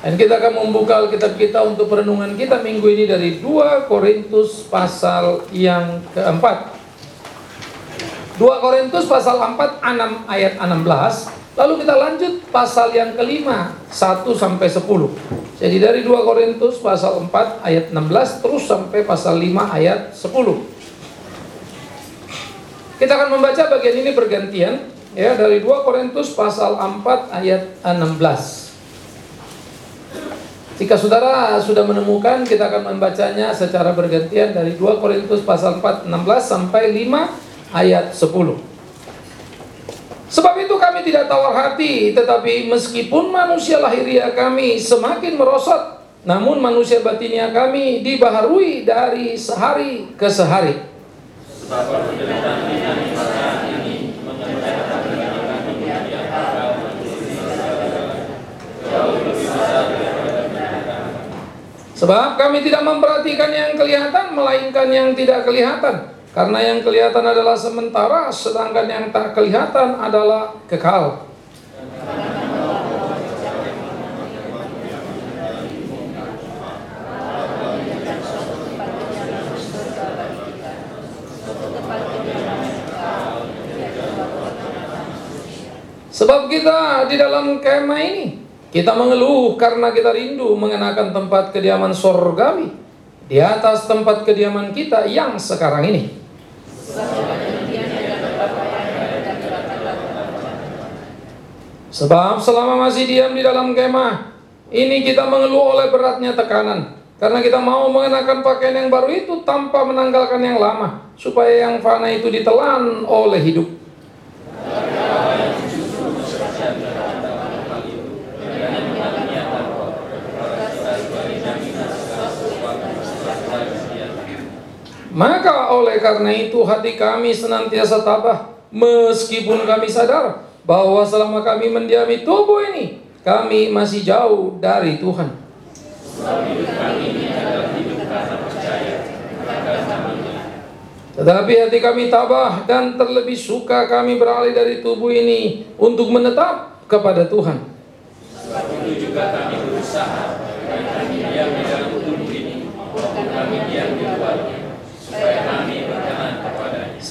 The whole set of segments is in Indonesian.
Dan kita akan membuka Alkitab kita untuk perenungan kita minggu ini dari 2 Korintus pasal yang keempat. 2 Korintus pasal 4 6 ayat 16. Lalu kita lanjut pasal yang kelima 1 sampai 10. Jadi dari 2 Korintus pasal 4 ayat 16 terus sampai pasal 5 ayat 10. Kita akan membaca bagian ini bergantian ya dari 2 Korintus pasal 4 ayat 16. Jika saudara sudah menemukan, kita akan membacanya secara bergantian dari 2 Korintus pasal 4, 16 sampai 5 ayat 10. Sebab itu kami tidak tawar hati, tetapi meskipun manusia lahiriah kami semakin merosot, namun manusia batinia kami dibaharui dari sehari ke sehari. Sebab Sebab kami tidak memperhatikan yang kelihatan melainkan yang tidak kelihatan. Karena yang kelihatan adalah sementara sedangkan yang tak kelihatan adalah kekal. Sebab kita di dalam kemah ini kita mengeluh karena kita rindu mengenakan tempat kediaman sorgawi di atas tempat kediaman kita yang sekarang ini. Sebab selama masih diam di dalam kemah, ini kita mengeluh oleh beratnya tekanan. Karena kita mau mengenakan pakaian yang baru itu tanpa menanggalkan yang lama, supaya yang fana itu ditelan oleh hidup. Maka oleh karena itu hati kami senantiasa tabah meskipun kami sadar bahwa selama kami mendiami tubuh ini kami masih jauh dari Tuhan. Tetapi hati kami tabah dan terlebih suka kami beralih dari tubuh ini untuk menetap kepada Tuhan. Juga kami berusaha kami diam di dalam tubuh ini, kami diam di luarnya.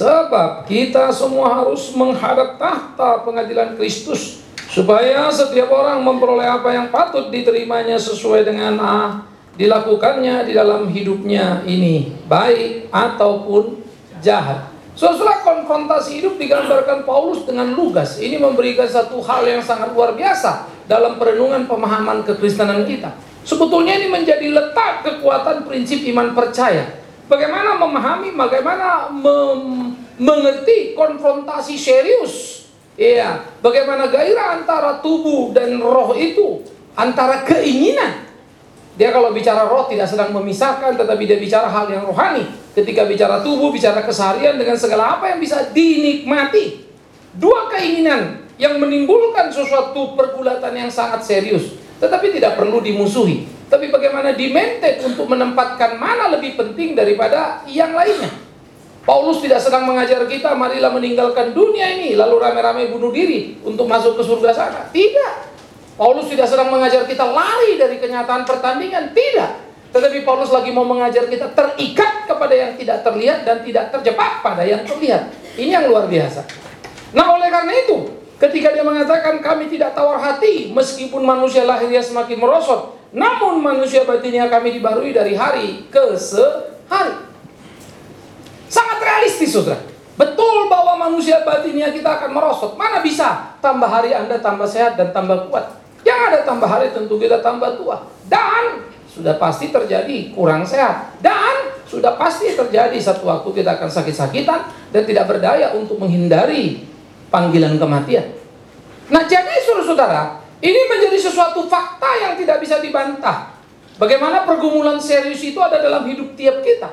Sebab kita semua harus menghadap tahta pengadilan Kristus supaya setiap orang memperoleh apa yang patut diterimanya sesuai dengan ah, dilakukannya di dalam hidupnya ini baik ataupun jahat. Setelah konfrontasi hidup digambarkan Paulus dengan lugas. Ini memberikan satu hal yang sangat luar biasa dalam perenungan pemahaman kekristenan kita. Sebetulnya ini menjadi letak kekuatan prinsip iman percaya Bagaimana memahami, bagaimana mem mengerti konfrontasi serius. Iya, bagaimana gairah antara tubuh dan roh itu, antara keinginan. Dia kalau bicara roh tidak sedang memisahkan, tetapi dia bicara hal yang rohani. Ketika bicara tubuh, bicara keseharian dengan segala apa yang bisa dinikmati. Dua keinginan yang menimbulkan sesuatu pergulatan yang sangat serius, tetapi tidak perlu dimusuhi. Tapi bagaimana dimented untuk menempatkan mana lebih penting daripada yang lainnya. Paulus tidak sedang mengajar kita, marilah meninggalkan dunia ini, lalu rame-rame bunuh diri untuk masuk ke surga sana. Tidak. Paulus tidak sedang mengajar kita lari dari kenyataan pertandingan. Tidak. Tetapi Paulus lagi mau mengajar kita terikat kepada yang tidak terlihat dan tidak terjebak pada yang terlihat. Ini yang luar biasa. Nah oleh karena itu, ketika dia mengatakan kami tidak tawar hati, meskipun manusia lahirnya semakin merosot, namun manusia batinnya kami dibarui dari hari ke sehari. Sangat realistis, saudara. Betul bahwa manusia batinnya kita akan merosot. Mana bisa tambah hari Anda tambah sehat dan tambah kuat. Yang ada tambah hari tentu kita tambah tua. Dan sudah pasti terjadi kurang sehat. Dan sudah pasti terjadi satu waktu kita akan sakit-sakitan dan tidak berdaya untuk menghindari panggilan kematian. Nah jadi saudara-saudara, ini menjadi sesuatu fakta yang tidak bisa dibantah. Bagaimana pergumulan serius itu ada dalam hidup tiap kita.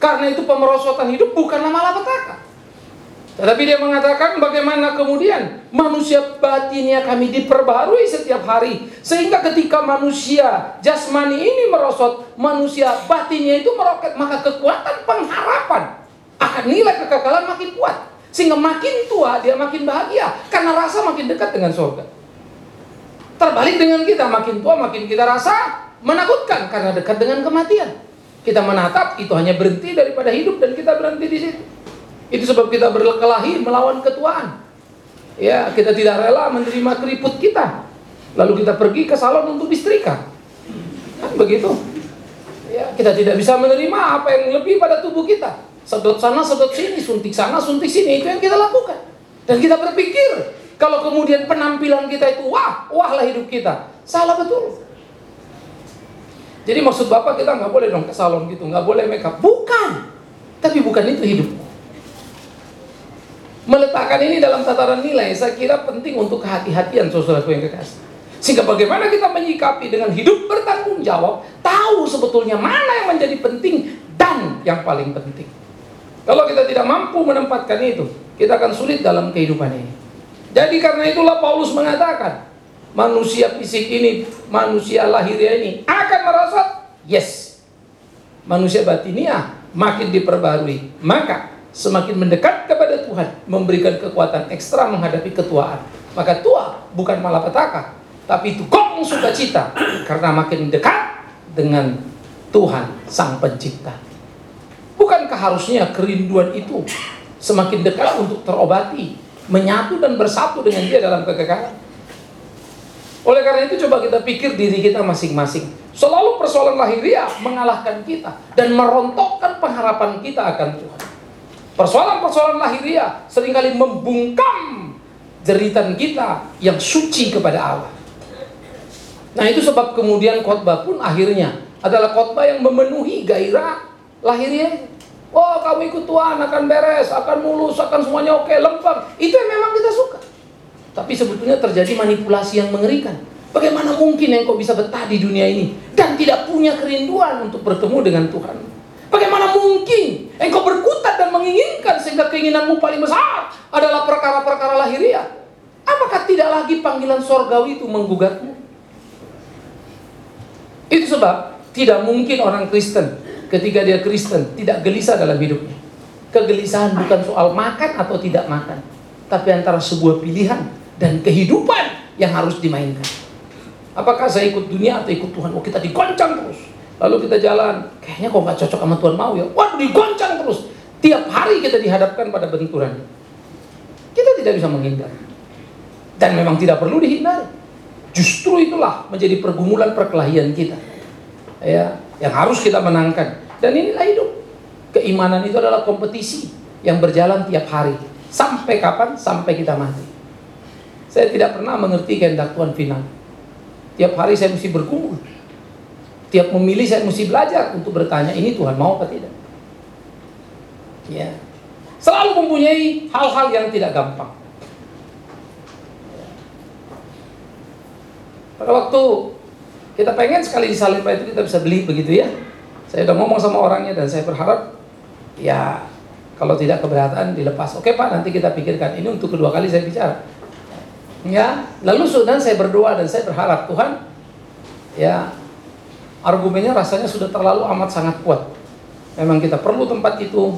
Karena itu pemerosotan hidup bukanlah malapetaka. Tetapi dia mengatakan bagaimana kemudian manusia batinnya kami diperbarui setiap hari. Sehingga ketika manusia jasmani ini merosot, manusia batinnya itu meroket. Maka kekuatan pengharapan akan nilai kekekalan makin kuat. Sehingga makin tua dia makin bahagia. Karena rasa makin dekat dengan surga. Terbalik dengan kita, makin tua makin kita rasa menakutkan karena dekat dengan kematian. Kita menatap itu hanya berhenti daripada hidup dan kita berhenti di situ. Itu sebab kita berkelahi melawan ketuaan. Ya, kita tidak rela menerima keriput kita. Lalu kita pergi ke salon untuk disetrika. Kan begitu. Ya, kita tidak bisa menerima apa yang lebih pada tubuh kita. Sedot sana, sedot sini, suntik sana, suntik sini. Itu yang kita lakukan. Dan kita berpikir, kalau kemudian penampilan kita itu wah, wahlah hidup kita. Salah betul. Jadi maksud Bapak kita nggak boleh dong ke salon gitu, nggak boleh makeup. Bukan. Tapi bukan itu hidupmu. Meletakkan ini dalam tataran nilai, saya kira penting untuk kehati-hatian saudaraku yang kekasih. Sehingga bagaimana kita menyikapi dengan hidup bertanggung jawab, tahu sebetulnya mana yang menjadi penting dan yang paling penting. Kalau kita tidak mampu menempatkan itu, kita akan sulit dalam kehidupan ini. Jadi karena itulah Paulus mengatakan, manusia fisik ini, manusia lahiriah ini akan merosot. Yes. Manusia batinia makin diperbarui. Maka semakin mendekat kepada Tuhan, memberikan kekuatan ekstra menghadapi ketuaan. Maka tua bukan malapetaka, tapi itu gong sukacita karena makin dekat dengan Tuhan Sang Pencipta. Bukankah harusnya kerinduan itu semakin dekat untuk terobati, menyatu dan bersatu dengan Dia dalam kekekalan? Oleh karena itu coba kita pikir diri kita masing-masing. Selalu persoalan lahiriah mengalahkan kita dan merontokkan pengharapan kita akan Tuhan. Persoalan-persoalan lahiriah sering kali membungkam jeritan kita yang suci kepada Allah. Nah itu sebab kemudian khotbah pun akhirnya adalah khotbah yang memenuhi gairah lahiriah. Oh kamu ikut Tuhan akan beres, akan mulus, akan semuanya oke, lempeng. Itu yang memang kita suka. Tapi sebetulnya terjadi manipulasi yang mengerikan. Bagaimana mungkin engkau bisa betah di dunia ini dan tidak punya kerinduan untuk bertemu dengan Tuhan? Bagaimana mungkin engkau berkutat dan menginginkan sehingga keinginanmu paling besar adalah perkara-perkara lahiriah? Apakah tidak lagi panggilan sorgawi itu menggugatmu? Itu sebab tidak mungkin orang Kristen ketika dia Kristen tidak gelisah dalam hidupnya. Kegelisahan bukan soal makan atau tidak makan, tapi antara sebuah pilihan dan kehidupan yang harus dimainkan. Apakah saya ikut dunia atau ikut Tuhan? Oh kita digoncang terus. Lalu kita jalan, kayaknya kok nggak cocok sama Tuhan mau ya. Waduh digoncang terus. Tiap hari kita dihadapkan pada benturan. Kita tidak bisa menghindar. Dan memang tidak perlu dihindari. Justru itulah menjadi pergumulan perkelahian kita. Ya, yang harus kita menangkan. Dan inilah hidup. Keimanan itu adalah kompetisi yang berjalan tiap hari. Sampai kapan? Sampai kita mati. Saya tidak pernah mengerti kehendak Tuhan final. Tiap hari saya mesti bergumul Tiap memilih saya mesti belajar untuk bertanya ini Tuhan mau apa tidak. Ya. Selalu mempunyai hal-hal yang tidak gampang. Pada waktu kita pengen sekali disalib itu kita bisa beli begitu ya. Saya udah ngomong sama orangnya dan saya berharap ya kalau tidak keberatan dilepas. Oke Pak, nanti kita pikirkan. Ini untuk kedua kali saya bicara. Ya, lalu sudah saya berdoa dan saya berharap Tuhan ya argumennya rasanya sudah terlalu amat sangat kuat. Memang kita perlu tempat itu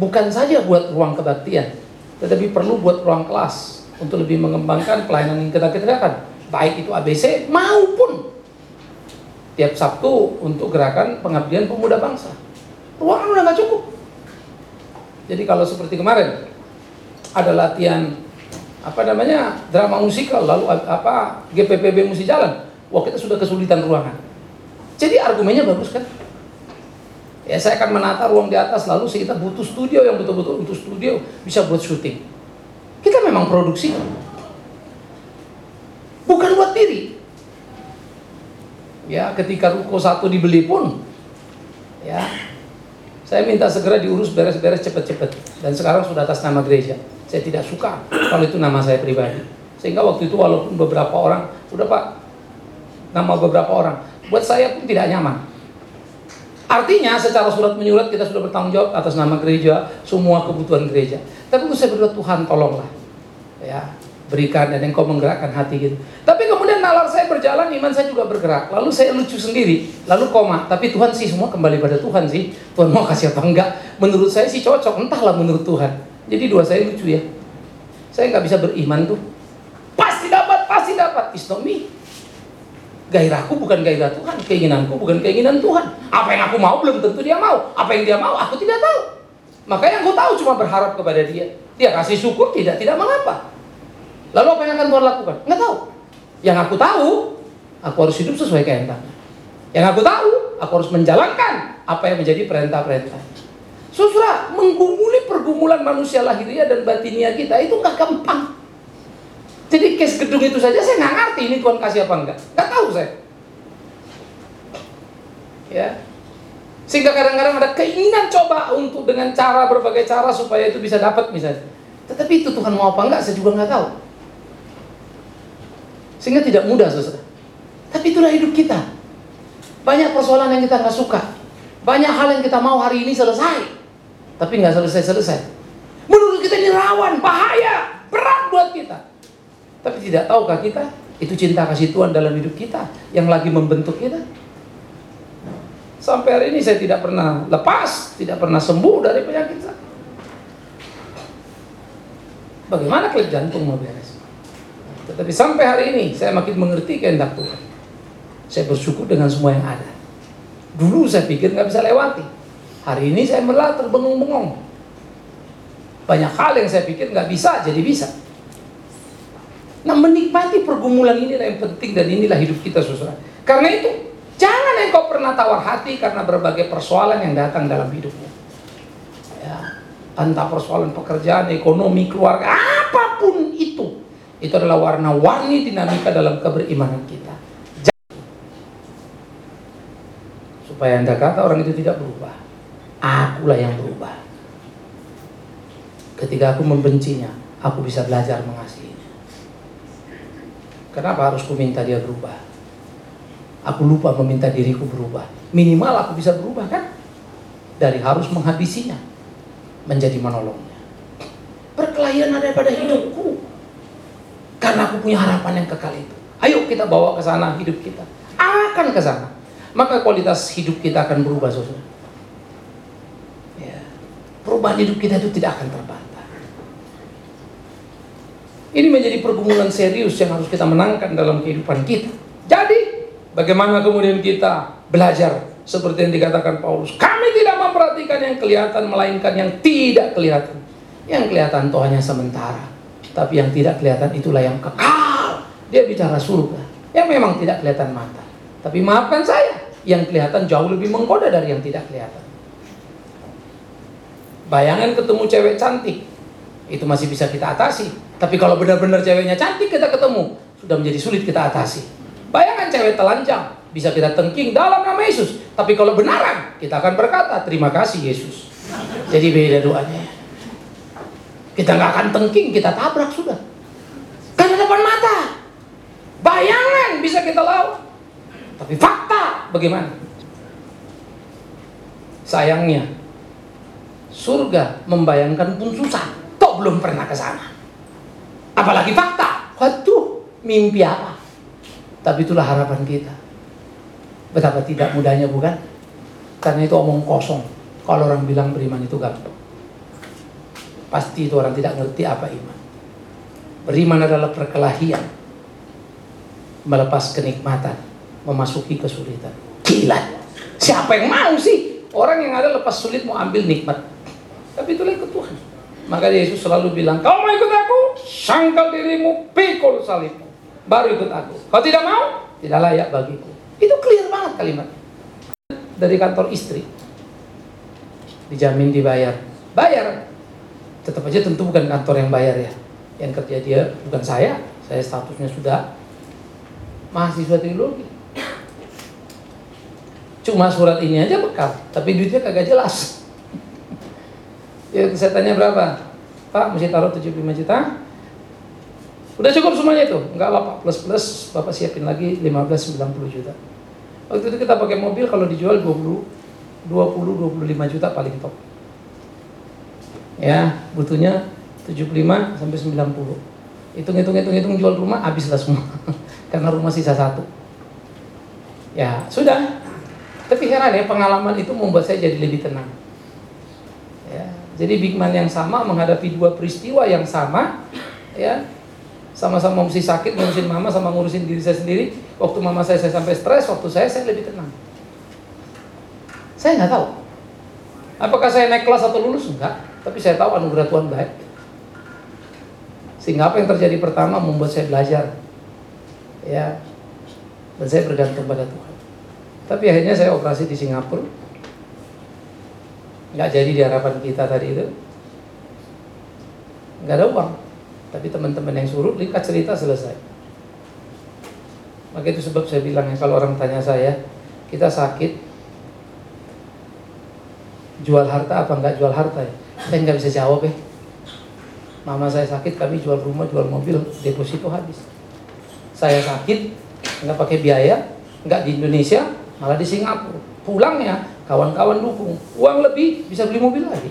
bukan saja buat ruang kebaktian, tetapi perlu buat ruang kelas untuk lebih mengembangkan pelayanan yang kita kerjakan, baik itu ABC maupun tiap Sabtu untuk gerakan pengabdian pemuda bangsa. Ruangan udah nggak cukup. Jadi kalau seperti kemarin ada latihan apa namanya drama musikal lalu apa GPPB mesti jalan, wah kita sudah kesulitan ruangan jadi argumennya bagus kan? Ya saya akan menata ruang di atas lalu kita butuh studio yang betul-betul untuk studio bisa buat syuting. Kita memang produksi. Bukan buat diri. Ya, ketika ruko satu dibeli pun ya saya minta segera diurus beres-beres cepet-cepet dan sekarang sudah atas nama gereja. Saya tidak suka kalau itu nama saya pribadi. Sehingga waktu itu walaupun beberapa orang, udah Pak, nama beberapa orang, buat saya pun tidak nyaman. Artinya secara surat menyurat kita sudah bertanggung jawab atas nama gereja, semua kebutuhan gereja. Tapi saya berdoa Tuhan tolonglah. Ya, berikan dan engkau menggerakkan hati gitu. Tapi nalar saya berjalan, iman saya juga bergerak. Lalu saya lucu sendiri, lalu koma. Tapi Tuhan sih semua kembali pada Tuhan sih. Tuhan mau kasih apa enggak? Menurut saya sih cocok, entahlah menurut Tuhan. Jadi dua saya lucu ya. Saya nggak bisa beriman tuh. Pasti dapat, pasti dapat. It's not. Gairahku bukan gairah Tuhan, keinginanku bukan keinginan Tuhan. Apa yang aku mau belum tentu dia mau. Apa yang dia mau aku tidak tahu. Maka yang aku tahu cuma berharap kepada dia. Dia kasih syukur tidak tidak mengapa. Lalu apa yang akan Tuhan lakukan? Nggak tahu. Yang aku tahu, aku harus hidup sesuai kehendaknya. Yang aku tahu, aku harus menjalankan apa yang menjadi perintah-perintah. Susra, menggumuli pergumulan manusia lahiriah dan batinia kita itu nggak gampang. Jadi case gedung itu saja saya nggak ngerti ini Tuhan kasih apa enggak. Nggak tahu saya. Ya. Sehingga kadang-kadang ada keinginan coba untuk dengan cara berbagai cara supaya itu bisa dapat misalnya. Tetapi itu Tuhan mau apa enggak saya juga nggak tahu. Sehingga tidak mudah saudara. Tapi itulah hidup kita. Banyak persoalan yang kita nggak suka. Banyak hal yang kita mau hari ini selesai. Tapi nggak selesai-selesai. Menurut kita ini rawan, bahaya, berat buat kita. Tapi tidak tahukah kita itu cinta kasih Tuhan dalam hidup kita yang lagi membentuk kita? Sampai hari ini saya tidak pernah lepas, tidak pernah sembuh dari penyakit saya. Bagaimana klip jantung beres? Tetapi sampai hari ini saya makin mengerti kehendak Tuhan. Saya bersyukur dengan semua yang ada. Dulu saya pikir nggak bisa lewati. Hari ini saya malah terbengong-bengong. Banyak hal yang saya pikir nggak bisa, jadi bisa. Nah menikmati pergumulan inilah yang penting dan inilah hidup kita saudara. Karena itu jangan engkau pernah tawar hati karena berbagai persoalan yang datang dalam hidupmu. Ya, entah persoalan pekerjaan, ekonomi, keluarga, apa pun itu. Itu adalah warna-warni dinamika dalam keberimanan kita. Supaya anda kata orang itu tidak berubah. Akulah yang berubah. Ketika aku membencinya, aku bisa belajar mengasihi. Kenapa harus ku minta dia berubah? Aku lupa meminta diriku berubah. Minimal aku bisa berubah kan? Dari harus menghabisinya menjadi menolongnya. Perkelahian ada pada hidupku. Karena aku punya harapan yang kekal itu. Ayo kita bawa ke sana hidup kita. Akan ke sana. Maka kualitas hidup kita akan berubah, saudara. Ya. Perubahan hidup kita itu tidak akan terbang. Ini menjadi pergumulan serius yang harus kita menangkan dalam kehidupan kita. Jadi, bagaimana kemudian kita belajar seperti yang dikatakan Paulus? Kami tidak memperhatikan yang kelihatan, melainkan yang tidak kelihatan. Yang kelihatan itu hanya sementara. Tapi yang tidak kelihatan itulah yang kekal. Dia bicara surga. Yang memang tidak kelihatan mata. Tapi maafkan saya, yang kelihatan jauh lebih menggoda dari yang tidak kelihatan. Bayangan ketemu cewek cantik, itu masih bisa kita atasi. Tapi kalau benar-benar ceweknya cantik kita ketemu, sudah menjadi sulit kita atasi. Bayangkan cewek telanjang, bisa kita tengking dalam nama Yesus. Tapi kalau benaran, kita akan berkata, terima kasih Yesus. Jadi beda doanya. Kita nggak akan tengking, kita tabrak sudah. Karena depan mata. Bayangan bisa kita lawan. Tapi fakta bagaimana? Sayangnya, surga membayangkan pun susah belum pernah ke sana. Apalagi fakta. Waduh, mimpi apa? Tapi itulah harapan kita. Betapa tidak mudahnya bukan? Karena itu omong kosong. Kalau orang bilang beriman itu gampang. Pasti itu orang tidak ngerti apa iman. Beriman adalah perkelahian. Melepas kenikmatan. Memasuki kesulitan. Gila. Siapa yang mau sih? Orang yang ada lepas sulit mau ambil nikmat. Tapi itulah ikut Tuhan. Maka Yesus selalu bilang, kau mau ikut aku? Sangkal dirimu, pikul salibmu. Baru ikut aku. Kau tidak mau? Tidak layak bagiku. Itu clear banget kalimat. Dari kantor istri. Dijamin dibayar. Bayar. Tetap aja tentu bukan kantor yang bayar ya. Yang kerja dia bukan saya. Saya statusnya sudah mahasiswa teologi. Cuma surat ini aja bekal. Tapi duitnya kagak jelas. Ya, saya tanya berapa? Pak, mesti taruh 75 juta. Udah cukup semuanya itu? Enggak lah Pak, plus-plus Bapak siapin lagi 15 90 juta. Waktu itu kita pakai mobil kalau dijual 20 20 25 juta paling top. Ya, butuhnya 75 sampai 90. Hitung-hitung hitung-hitung jual rumah habislah semua. Karena rumah sisa satu. Ya, sudah. Tapi heran ya, pengalaman itu membuat saya jadi lebih tenang. Ya, jadi Big Man yang sama menghadapi dua peristiwa yang sama, ya Sama-sama mesti sakit, ngurusin mama sama ngurusin diri saya sendiri. Waktu mama saya, saya sampai stres, waktu saya, saya lebih tenang. Saya nggak tahu. Apakah saya naik kelas atau lulus? Enggak. Tapi saya tahu anugerah Tuhan baik. Sehingga apa yang terjadi pertama membuat saya belajar. Ya. Dan saya bergantung pada Tuhan. Tapi akhirnya saya operasi di Singapura. Nggak jadi di harapan kita tadi itu. Nggak ada uang. Tapi teman-teman yang suruh, lihat cerita selesai. Maka itu sebab saya bilang ya, kalau orang tanya saya, kita sakit, jual harta apa enggak jual harta ya? Saya nggak bisa jawab ya. Mama saya sakit, kami jual rumah, jual mobil, deposito habis. Saya sakit, nggak pakai biaya, nggak di Indonesia, malah di Singapura. Pulangnya, kawan-kawan dukung. Uang lebih, bisa beli mobil lagi.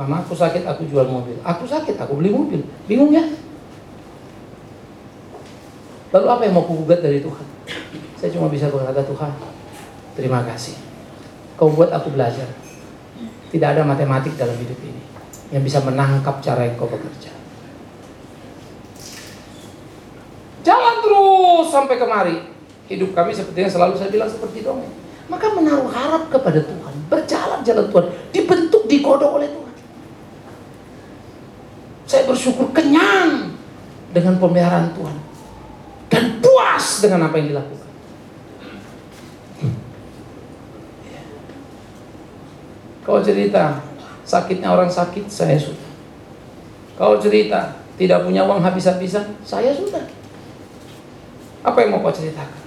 Mama aku sakit, aku jual mobil. Aku sakit, aku beli mobil. Bingung ya? Lalu apa yang mau kugugat dari Tuhan? Saya cuma bisa berkata Tuhan, terima kasih. Kau buat aku belajar. Tidak ada matematik dalam hidup ini yang bisa menangkap cara yang kau bekerja. Jalan terus sampai kemari. Hidup kami seperti yang selalu saya bilang seperti dongeng. Maka menaruh harap kepada Tuhan. Berjalan jalan Tuhan. Dibentuk, digodok oleh Tuhan. Saya bersyukur kenyang dengan pemeliharaan Tuhan. Dan puas dengan apa yang dilakukan. Kau cerita sakitnya orang sakit, saya sudah. Kau cerita tidak punya uang habis-habisan, saya sudah. Apa yang mau kau ceritakan?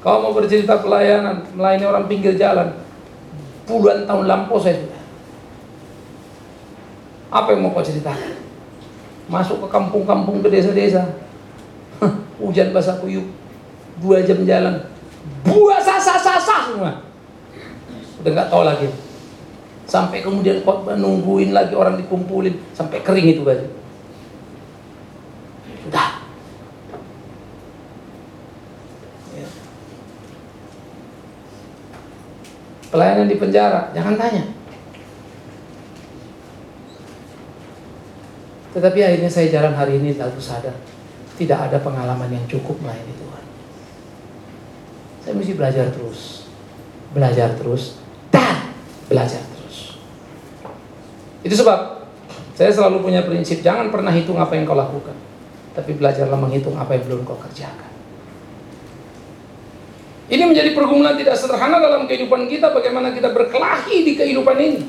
Kau mau bercerita pelayanan, melayani orang pinggir jalan, puluhan tahun lampau saya sudah. Apa yang mau kau ceritakan? Masuk ke kampung-kampung, ke desa-desa, hujan basah kuyup, dua jam jalan, buah sasa-sasa semua udah nggak tahu lagi. Sampai kemudian khotbah nungguin lagi orang dikumpulin. Sampai kering itu baju sudah ya. pelayanan di penjara jangan tanya. Tetapi akhirnya saya jalan hari ini lalu sadar. Tidak ada pengalaman yang cukup melayani Tuhan. Saya mesti belajar terus. Belajar terus belajar terus. Itu sebab saya selalu punya prinsip jangan pernah hitung apa yang kau lakukan, tapi belajarlah menghitung apa yang belum kau kerjakan. Ini menjadi pergumulan tidak sederhana dalam kehidupan kita bagaimana kita berkelahi di kehidupan ini.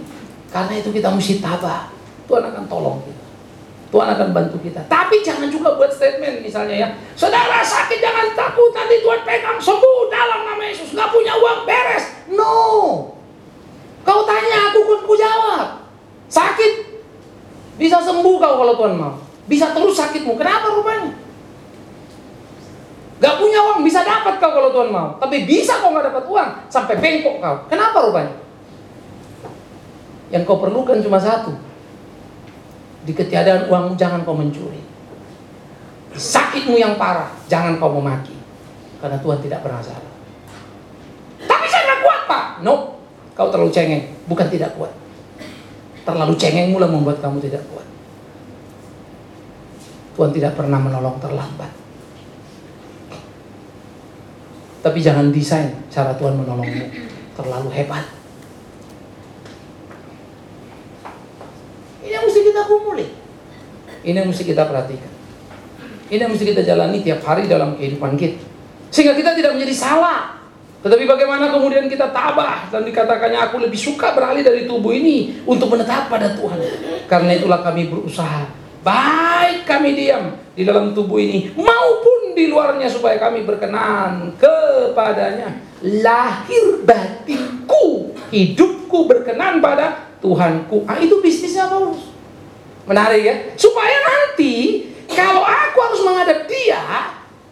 Karena itu kita mesti tabah. Tuhan akan tolong kita. Tuhan akan bantu kita. Tapi jangan juga buat statement misalnya ya. Saudara sakit jangan takut nanti Tuhan pegang sembuh dalam nama Yesus. Gak punya uang beres. No. Kau tanya, aku ku jawab. Sakit. Bisa sembuh kau kalau Tuhan mau. Bisa terus sakitmu. Kenapa rupanya? Gak punya uang, bisa dapat kau kalau Tuhan mau. Tapi bisa kau gak dapat uang, sampai bengkok kau. Kenapa rupanya? Yang kau perlukan cuma satu. Di ketiadaan uang jangan kau mencuri. Sakitmu yang parah, jangan kau memaki. Karena Tuhan tidak pernah salah. Tapi saya gak kuat pak. No, Kau terlalu cengeng, bukan tidak kuat. Terlalu cengeng mula membuat kamu tidak kuat. Tuhan tidak pernah menolong terlambat. Tapi jangan desain cara Tuhan menolongmu terlalu hebat. Ini yang mesti kita kumuli. Ini yang mesti kita perhatikan. Ini yang mesti kita jalani tiap hari dalam kehidupan kita. Sehingga kita tidak menjadi salah. Tetapi bagaimana kemudian kita tabah dan dikatakannya aku lebih suka beralih dari tubuh ini untuk menetap pada Tuhan. Karena itulah kami berusaha. Baik kami diam di dalam tubuh ini maupun di luarnya supaya kami berkenan kepadanya. Lahir batinku, hidupku berkenan pada Tuhanku. Ah itu bisnisnya Paulus. Menarik ya. Supaya nanti kalau aku harus menghadap dia,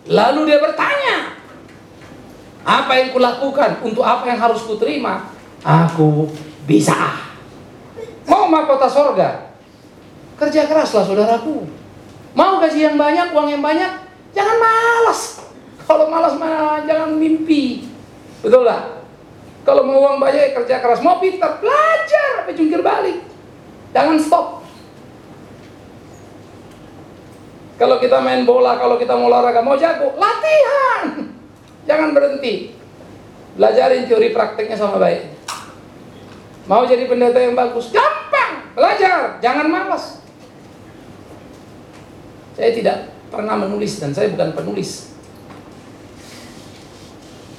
lalu dia bertanya, apa yang kulakukan? Untuk apa yang harus kuterima? Aku bisa. Mau mahkota sorga? Kerja keraslah saudaraku. Mau gaji yang banyak, uang yang banyak? Jangan malas. Kalau malas mah jangan mimpi. Betul lah. Kalau mau uang banyak kerja keras, mau pintar, belajar sampai jungkir balik. Jangan stop. Kalau kita main bola, kalau kita mau olahraga, mau jago, latihan. Jangan berhenti. Belajarin teori prakteknya sama baik. Mau jadi pendeta yang bagus, gampang. Belajar, jangan malas. Saya tidak pernah menulis dan saya bukan penulis.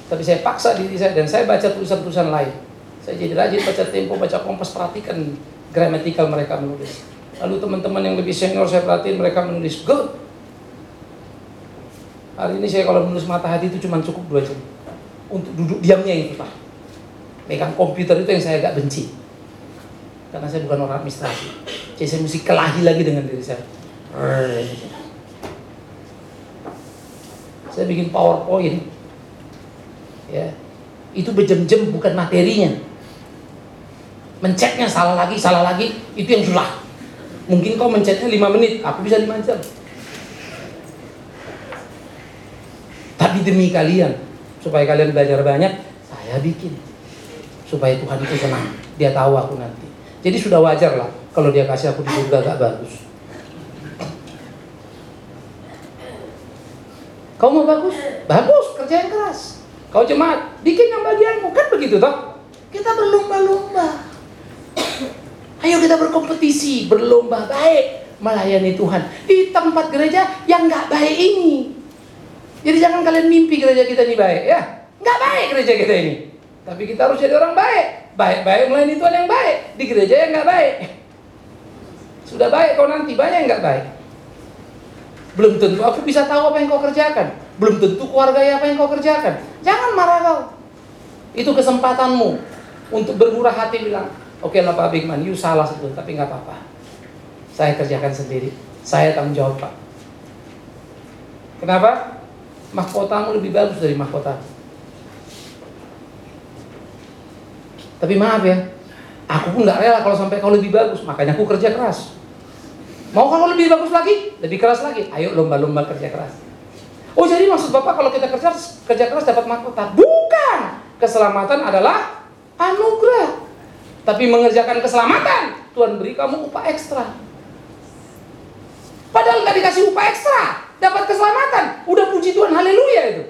Tapi saya paksa diri saya dan saya baca tulisan-tulisan lain. Saya jadi rajin baca Tempo, baca Kompas, perhatikan gramatikal mereka menulis. Lalu teman-teman yang lebih senior saya perhatiin mereka menulis good. Hari ini saya kalau menulis mata hati itu cuma cukup dua jam. Untuk duduk diamnya itu Pak. Megang komputer itu yang saya agak benci. Karena saya bukan orang administrasi. Jadi saya mesti kelahi lagi dengan diri saya. Saya bikin powerpoint. Ya, itu berjam-jam bukan materinya. Mencetnya salah lagi, salah lagi, itu yang susah. Mungkin kau mencetnya 5 menit, aku bisa 5 jam. Tapi demi kalian, supaya kalian belajar banyak, saya bikin. Supaya Tuhan itu senang, dia tahu aku nanti. Jadi sudah wajar lah kalau dia kasih aku di surga gak bagus. Kau mau bagus? Bagus, kerja yang keras. Kau jemaat, bikin yang bagianmu. Kan begitu toh? Kita berlomba-lomba. Ayo kita berkompetisi, berlomba baik melayani Tuhan di tempat gereja yang nggak baik ini. Jadi jangan kalian mimpi gereja kita ini baik ya, nggak baik gereja kita ini. Tapi kita harus jadi orang baik, baik-baik melayani Tuhan yang baik di gereja yang nggak baik. Sudah baik kau nanti banyak yang nggak baik. Belum tentu aku bisa tahu apa yang kau kerjakan. Belum tentu keluarga apa yang kau kerjakan. Jangan marah kau. Itu kesempatanmu untuk bermurah hati bilang, Oke lah Pak Bigman, you salah sebetulnya, tapi nggak apa-apa. Saya kerjakan sendiri. Saya tanggung jawab Pak. Kenapa? Mahkotamu lebih bagus dari mahkota. Tapi maaf ya, aku pun nggak rela kalau sampai kau lebih bagus. Makanya aku kerja keras. Mau kalau lebih bagus lagi, lebih keras lagi. Ayo lomba-lomba kerja keras. Oh jadi maksud Bapak kalau kita kerja kerja keras dapat mahkota? Bukan. Keselamatan adalah anugerah. Tapi mengerjakan keselamatan, Tuhan beri kamu upah ekstra. Padahal nggak dikasih upah ekstra, dapat keselamatan. Udah puji Tuhan, haleluya itu.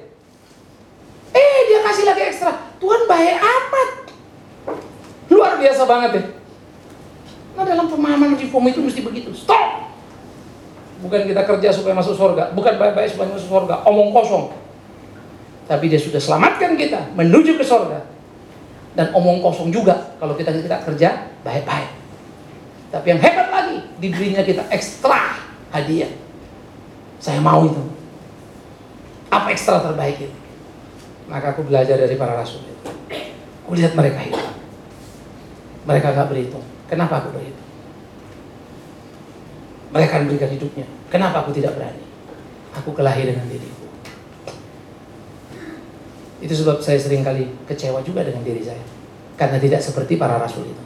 Eh, dia kasih lagi ekstra. Tuhan baik amat. Luar biasa banget ya. Nah dalam pemahaman reform itu mesti begitu. Stop! Bukan kita kerja supaya masuk surga. Bukan baik-baik supaya masuk surga. Omong kosong. Tapi dia sudah selamatkan kita menuju ke surga dan omong kosong juga kalau kita kita kerja baik-baik. Tapi yang hebat lagi diberinya kita ekstra hadiah. Saya mau itu. Apa ekstra terbaik itu? Maka aku belajar dari para rasul itu. Aku lihat mereka hidup. Mereka gak berhitung. Kenapa aku berhitung? Mereka akan berikan hidupnya. Kenapa aku tidak berani? Aku kelahiran dengan diriku. Itu sebab saya sering kali kecewa juga dengan diri saya. Karena tidak seperti para rasul itu.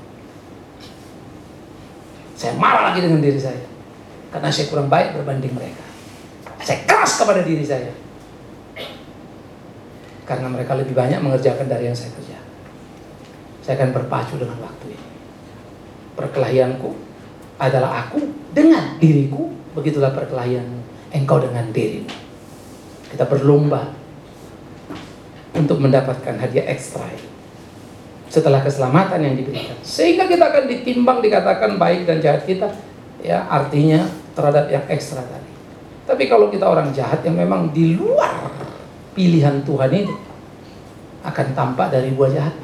Saya marah lagi dengan diri saya. Karena saya kurang baik berbanding mereka. Saya keras kepada diri saya. Karena mereka lebih banyak mengerjakan dari yang saya kerja. Saya akan berpacu dengan waktu ini. Perkelahianku adalah aku dengan diriku. Begitulah perkelahianmu. Engkau dengan dirimu. Kita berlomba untuk mendapatkan hadiah ekstra setelah keselamatan yang diberikan sehingga kita akan ditimbang dikatakan baik dan jahat kita ya artinya terhadap yang ekstra tadi tapi kalau kita orang jahat yang memang di luar pilihan Tuhan itu akan tampak dari buah jahat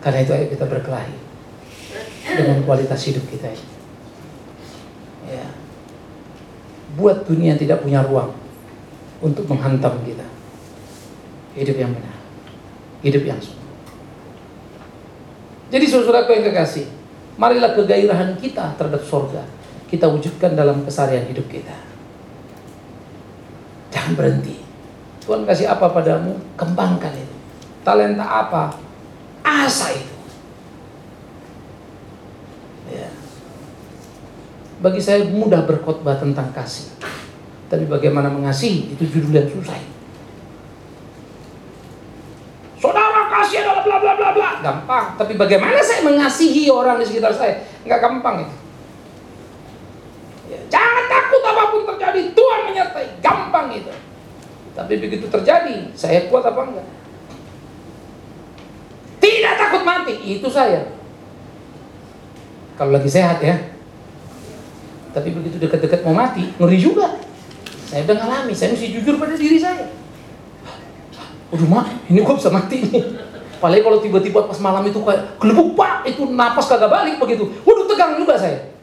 karena itu ayo kita berkelahi dengan kualitas hidup kita ini ya buat dunia tidak punya ruang untuk menghantam kita. Hidup yang benar. Hidup yang sungguh. Jadi saudara yang kekasih, marilah kegairahan kita terhadap surga kita wujudkan dalam keseharian hidup kita. Jangan berhenti. Tuhan kasih apa padamu, kembangkan itu. Talenta apa, asa itu. Ya. Bagi saya mudah berkhotbah tentang kasih. Tapi bagaimana mengasihi itu judul yang susah. Saudara kasih adalah bla bla bla bla. Gampang. Tapi bagaimana saya mengasihi orang di sekitar saya? Enggak gampang itu. Jangan takut apa pun terjadi, Tuhan menyertai. Gampang itu. Tapi begitu terjadi, saya kuat apa enggak? Tidak takut mati, itu saya. Kalau lagi sehat ya. Tapi begitu dekat-dekat mau mati, ngeri juga. Saya udah ngalami, saya mesti jujur pada diri saya. Aduh mak, ini kok bisa mati nih. Apalagi kalau tiba-tiba pas malam itu kayak pak, itu napas kagak balik begitu. Waduh tegang juga saya.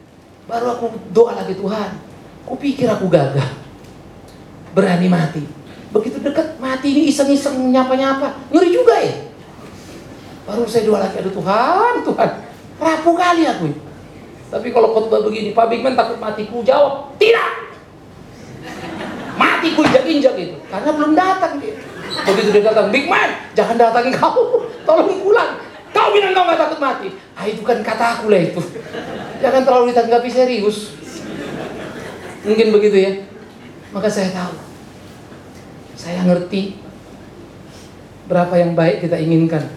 Baru aku doa lagi Tuhan. Kupikir aku gagah. Berani mati. Begitu dekat mati ini iseng-iseng nyapa-nyapa. Ngeri juga ya. Baru saya doa lagi, aduh Tuhan, Tuhan. Rapuh kali aku. Tapi kalau khotbah begini, Pak Bigman takut matiku jawab, tidak. Matiku injak-injak itu. Karena belum datang dia. Begitu dia datang, Big Man, jangan datangin kau, tolong pulang. Kau bilang kau gak takut mati. Ah itu kan kata aku lah itu. Jangan terlalu ditanggapi serius. Mungkin begitu ya. Maka saya tahu. Saya ngerti berapa yang baik kita inginkan.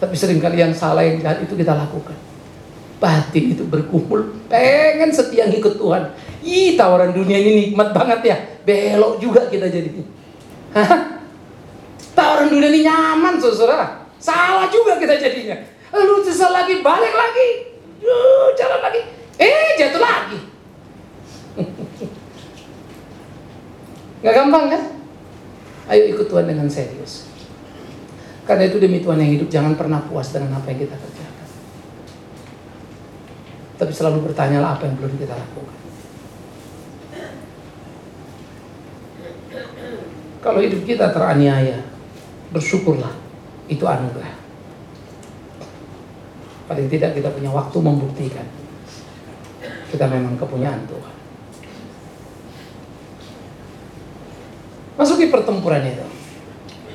Tapi sering kali yang salah yang jahat itu kita lakukan. Batin itu berkumpul, pengen setia ngikut Tuhan. Ih, tawaran dunia ini nikmat banget ya. Belok juga kita jadi. Hah? Tawaran dunia ini nyaman, saudara. Salah juga kita jadinya. Lalu sesal lagi, balik lagi. Yuh, jalan lagi. Eh, jatuh lagi. Gak gampang kan? Ayo ikut Tuhan dengan serius. Karena itu demi Tuhan yang hidup, jangan pernah puas dengan apa yang kita kerjakan. Tapi selalu bertanyalah apa yang belum kita lakukan. Kalau hidup kita teraniaya, bersyukurlah itu anugerah. Paling tidak kita punya waktu membuktikan kita memang kepunyaan Tuhan. Masuki pertempuran itu.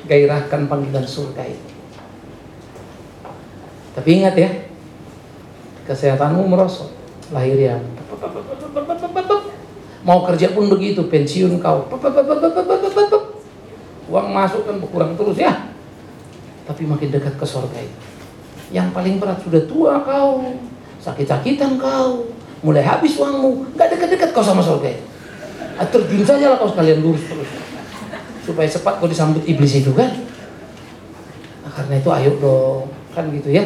Gairahkan panggilan surga itu. Tapi ingat ya, kesehatanmu merosot, lahiriah. Mau kerja pun begitu, pensiun kau. Uang masuk kan berkurang terus ya. Tapi makin dekat ke surga itu. Yang paling berat sudah tua kau, sakit-sakitan kau, mulai habis uangmu, nggak dekat-dekat kau sama surga itu. Terjun saja lah kau sekalian lurus terus. Supaya cepat kau disambut iblis itu kan. Nah, karena itu ayo dong. Kan gitu ya.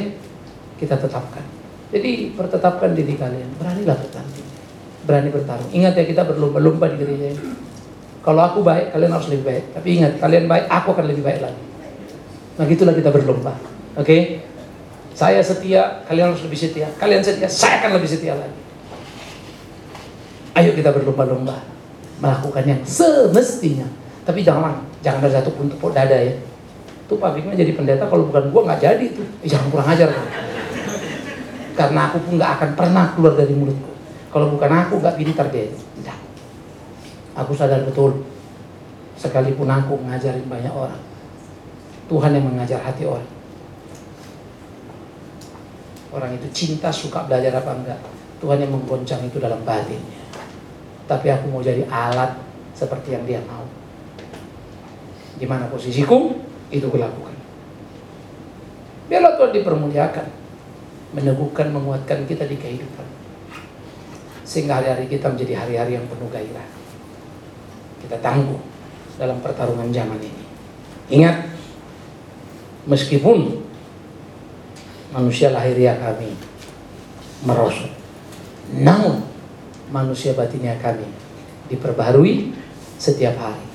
Kita tetapkan. Jadi pertetapkan diri kalian. Beranilah bertanding. Berani bertarung. Ingat ya kita berlomba-lomba di gereja ini. Kalau aku baik kalian harus lebih baik. Tapi ingat kalian baik aku akan lebih baik lagi nah gitulah kita berlomba oke okay? saya setia kalian harus lebih setia kalian setia saya akan lebih setia lagi ayo kita berlomba-lomba melakukan yang semestinya tapi jangan jangan ada satu pun tepuk dada ya. Tuh Bikman jadi pendeta kalau bukan gua nggak jadi tuh. Eh, jangan kurang ajar kan. Karena aku pun nggak akan pernah keluar dari mulutku. Kalau bukan aku nggak dia itu. Tidak. Aku sadar betul. Sekalipun aku ngajarin banyak orang. Tuhan yang mengajar hati orang. Orang itu cinta, suka belajar apa enggak. Tuhan yang menggoncang itu dalam batinnya. Tapi aku mau jadi alat seperti yang dia mau di mana posisiku, itu kulakukan. Biarlah Tuhan dipermuliakan, meneguhkan, menguatkan kita di kehidupan. Sehingga hari-hari kita menjadi hari-hari yang penuh gairah. Kita tangguh dalam pertarungan zaman ini. Ingat, meskipun manusia lahiriah kami merosot, namun manusia batinnya kami diperbarui setiap hari.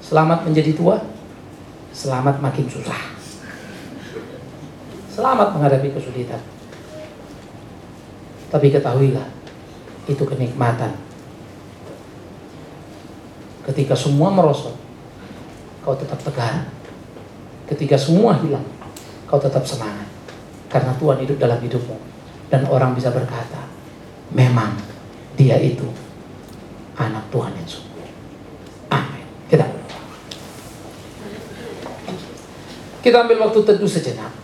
Selamat menjadi tua, selamat makin susah. Selamat menghadapi kesulitan. Tapi ketahuilah, itu kenikmatan. Ketika semua merosot, kau tetap tegar. Ketika semua hilang, kau tetap semangat. Karena Tuhan hidup dalam hidupmu. Dan orang bisa berkata, memang dia itu anak Tuhan yang sungguh. Amin. Kita Kita ambil waktu teduh sejenak.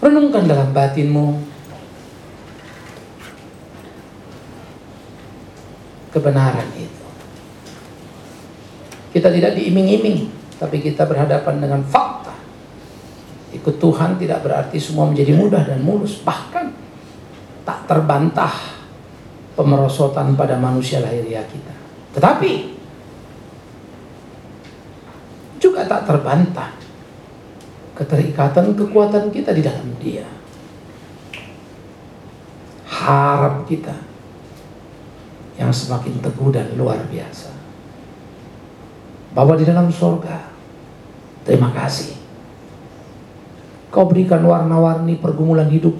Renungkan dalam batinmu kebenaran itu. Kita tidak diiming-iming, tapi kita berhadapan dengan fakta. Ikut Tuhan tidak berarti semua menjadi mudah dan mulus, bahkan tak terbantah pemerosotan pada manusia lahiriah kita. Tetapi juga tak terbantah keterikatan kekuatan kita di dalam Dia. Harap kita yang semakin teguh dan luar biasa. Bapa di dalam sorga, terima kasih. Kau berikan warna-warni pergumulan hidup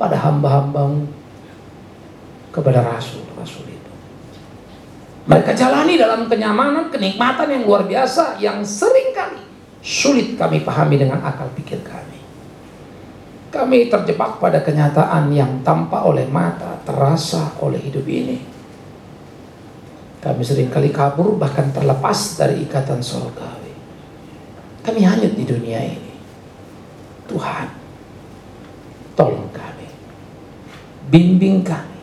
pada hamba-hambamu kepada rasul-rasul itu. Mereka jalani dalam kenyamanan, kenikmatan yang luar biasa yang sering kali sulit kami pahami dengan akal pikir kami. Kami terjebak pada kenyataan yang tampak oleh mata, terasa oleh hidup ini. Kami sering kali kabur bahkan terlepas dari ikatan surgawi. Kami hanyut di dunia ini. Tuhan, tolong kami. Bimbing kami